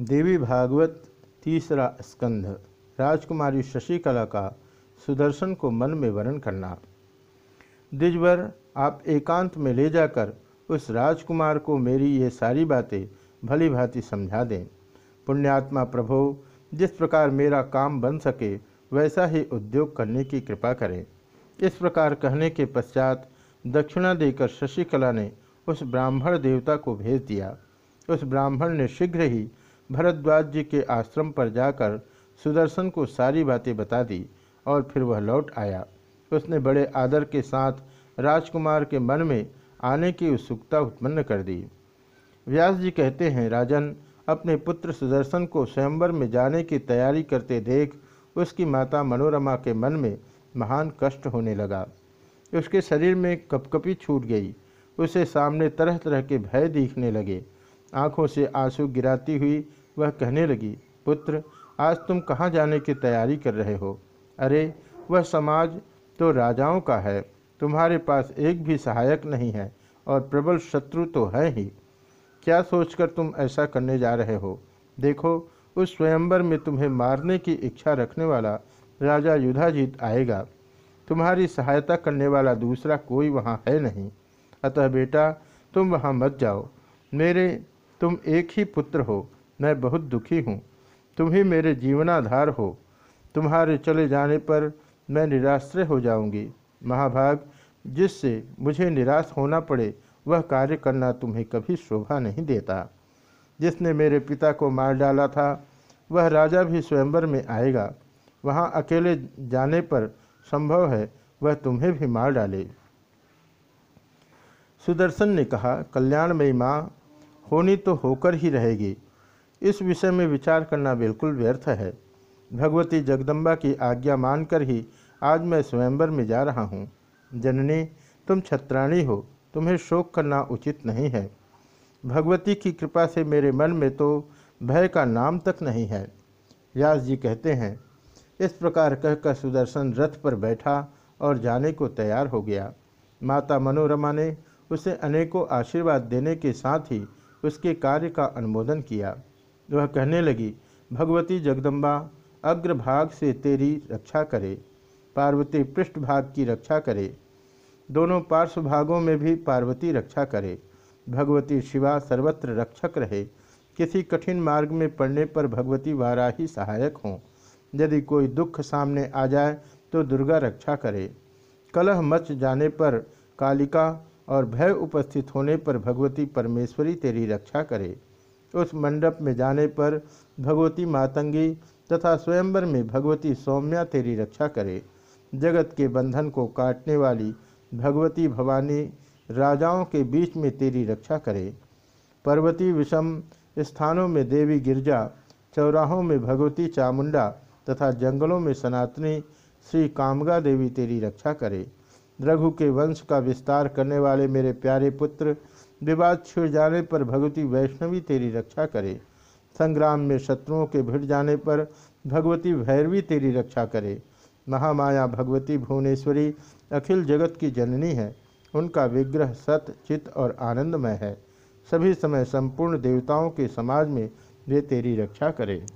देवी भागवत तीसरा स्कंध, राजकुमारी शशिकला का सुदर्शन को मन में वर्ण करना। द्विजवर, आप एकांत में ले जाकर उस राजकुमार को मेरी ये सारी बातें भली भांति समझा दें। पुण्यात्मा प्रभो, जिस प्रकार मेरा काम बन सके, वैसा ही उद्योग करने की कृपा करें। इस प्रकार कहने के पश्चात दक्षिणा देकर शशिकला ने उस ब्राह्मण देवता को भेज दिया। उस ब्राह्मण ने शीघ्र ही भरद्वाज जी के आश्रम पर जाकर सुदर्शन को सारी बातें बता दी और फिर वह लौट आया। उसने बड़े आदर के साथ राजकुमार के मन में आने की उत्सुकता उत्पन्न कर दी। व्यास जी कहते हैं, राजन, अपने पुत्र सुदर्शन को स्वयंवर में जाने की तैयारी करते देख उसकी माता मनोरमा के मन में महान कष्ट होने लगा। उसके शरीर में कपकपी छूट गई। उसे सामने तरह तरह के भय दिखने लगे। आँखों से आँसू गिराती हुई वह कहने लगी, पुत्र, आज तुम कहाँ जाने की तैयारी कर रहे हो? अरे, वह समाज तो राजाओं का है, तुम्हारे पास एक भी सहायक नहीं है और प्रबल शत्रु तो है ही। क्या सोचकर तुम ऐसा करने जा रहे हो? देखो, उस स्वयंवर में तुम्हें मारने की इच्छा रखने वाला राजा युधाजीत आएगा। तुम्हारी सहायता करने वाला दूसरा कोई वहाँ है नहीं। अतः बेटा, तुम वहाँ मत जाओ। मेरे तुम एक ही पुत्र हो मैं बहुत दुखी हूँ। तुम ही मेरे जीवनाधार हो। तुम्हारे चले जाने पर मैं निराश्रय हो जाऊँगी। महाभाग, जिससे मुझे निराश होना पड़े, वह कार्य करना तुम्हें कभी शोभा नहीं देता। जिसने मेरे पिता को मार डाला था, वह राजा भी स्वयंवर में आएगा। वहाँ अकेले जाने पर संभव है वह तुम्हें भी मार डाले। सुदर्शन ने कहा, कल्याणमयी माँ, होनी तो होकर ही रहेगी। इस विषय में विचार करना बिल्कुल व्यर्थ है। भगवती जगदम्बा की आज्ञा मानकर ही आज मैं स्वयंवर में जा रहा हूँ। जननी, तुम छत्राणी हो, तुम्हें शोक करना उचित नहीं है। भगवती की कृपा से मेरे मन में तो भय का नाम तक नहीं है। व्यास जी कहते हैं, इस प्रकार कहकर सुदर्शन रथ पर बैठा और जाने को तैयार हो गया। माता मनोरमा ने उसे अनेकों आशीर्वाद देने के साथ ही उसके कार्य का अनुमोदन किया। वह कहने लगी, भगवती जगदम्बा, अग्रभाग से तेरी रक्षा करे, पार्वती पृष्ठभाग की रक्षा करे, दोनों पार्श्व भागों में भी पार्वती रक्षा करे, भगवती शिवा सर्वत्र रक्षक रहे, किसी कठिन मार्ग में पड़ने पर भगवती वाराही सहायक हों। यदि कोई दुख सामने आ जाए तो दुर्गा रक्षा करे। कलह मच जाने पर कालिका और भय उपस्थित होने पर भगवती परमेश्वरी तेरी रक्षा करे। उस मंडप में जाने पर भगवती मातंगी तथा स्वयंवर में भगवती सौम्या तेरी रक्षा करे। जगत के बंधन को काटने वाली भगवती भवानी राजाओं के बीच में तेरी रक्षा करे। पर्वती विषम स्थानों में देवी गिरजा, चौराहों में भगवती चामुंडा तथा जंगलों में सनातनी श्री कामगा देवी तेरी रक्षा करे। रघु के वंश का विस्तार करने वाले मेरे प्यारे पुत्र विवाद छिड़ जाने पर भगवती वैष्णवी तेरी रक्षा करे। संग्राम में शत्रुओं के भिड़ जाने पर भगवती भैरवी तेरी रक्षा करे। महामाया भगवती भुवनेश्वरी अखिल जगत की जननी है। उनका विग्रह सत, चित और आनंदमय है। सभी समय संपूर्ण देवताओं के समाज में वे तेरी रक्षा करें।